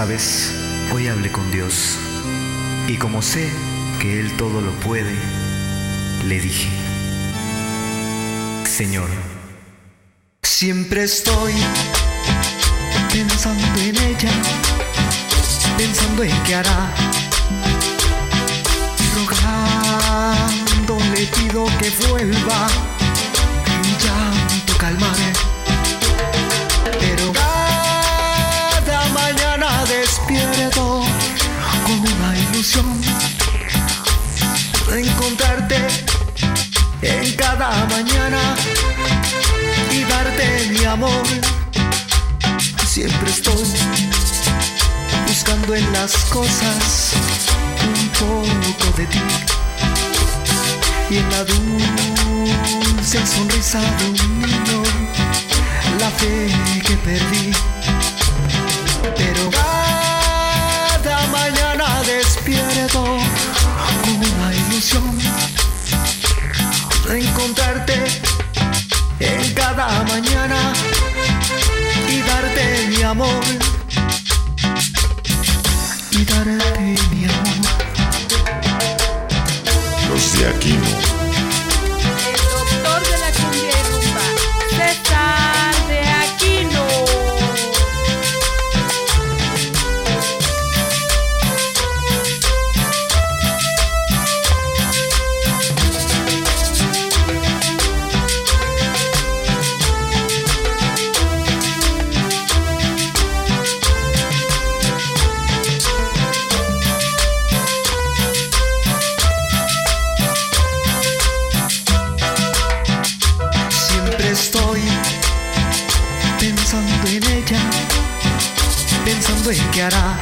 Sabes, hoy hablé con Dios. Y como sé que Él todo lo puede, le dije, Señor, siempre estoy pensando en ella, pensando en qué hará, ilusión encontrarte en cada mañana y darte mi amor. Siempre estoy buscando en las cosas un poco de ti y en la dulce sonrisa de un niño la fe que perdí. Una ilusión de encontrarte en cada mañana y darte mi amor y darte mi amor. Los de Aquino. El en qué hará.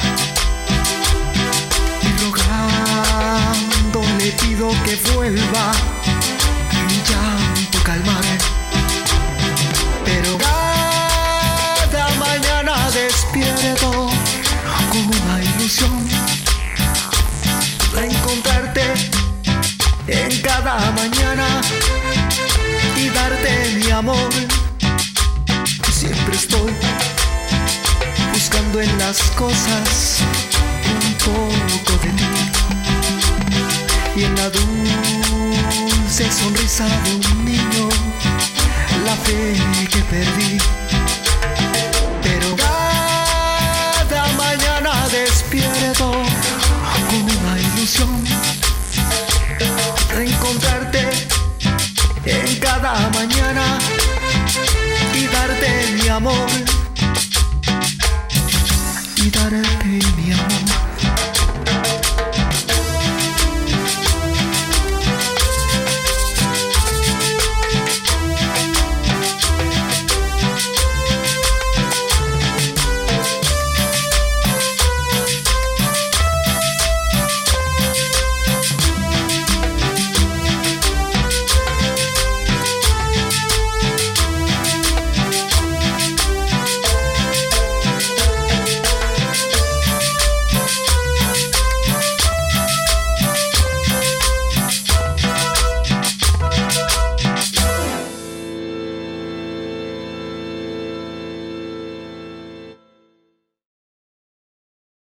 Y rogando le pido que vuelva, mi llanto calmaré. Pero cada mañana despierto con una ilusión de encontrarte en cada mañana y darte mi amor. Siempre estoy en las cosas un poco de ti y en la dulce sonrisa de un niño la fe que perdí. Pero cada mañana despierto con una ilusión de encontrarte en cada mañana y darte mi amor y darte mi amor